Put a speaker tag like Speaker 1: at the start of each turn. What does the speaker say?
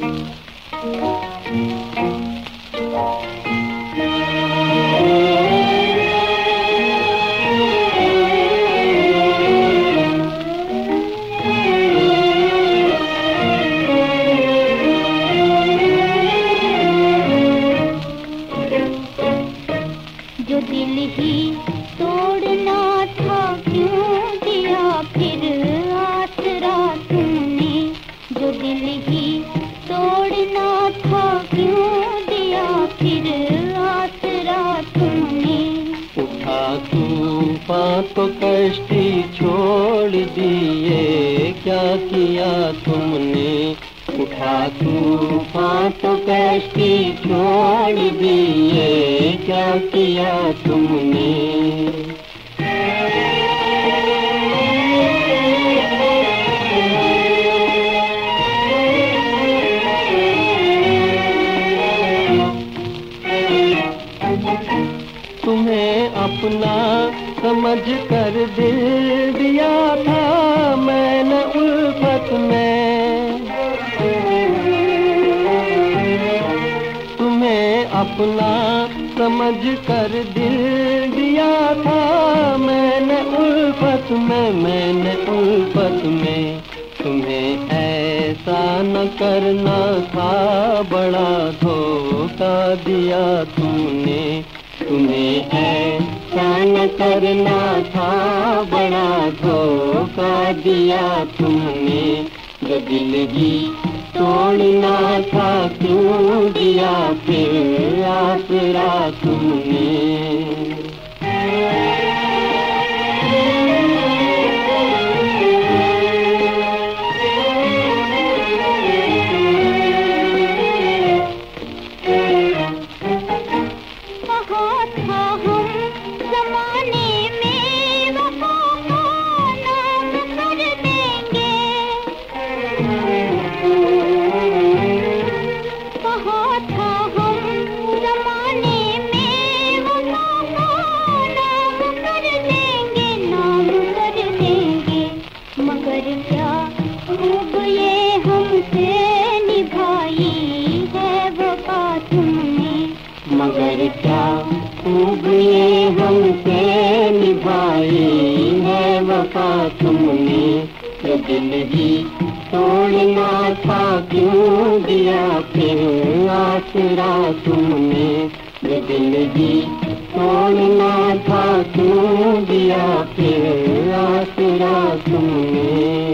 Speaker 1: Música तो कश्ती छोड़ दिए। क्या किया तुमने? उठा तूफ़ान तो कष्टी छोड़ दिए। क्या किया तुमने? तुम्हें अपना समझ कर दिल दिया था मैंने उल्फत में। तुम्हें अपना समझ कर दिल दिया था मैंने उल्फत में, मैंने उल्फत में। तुम्हें ऐसा न करना था, बड़ा धोखा दिया तुमने तुम्हें ऐसा करना था बड़ा धोखा दिया तुमने बदलगी तोड़ना था क्यों दिया फिर आसरा तुमने
Speaker 2: मगर क्या खूब ये हमसे है तुमने
Speaker 1: दिल ही तोड़ना था क्यों दिया फिर? आसरा तूने ये ही तोड़ना था क्यों दिया फिर आसरा तुमने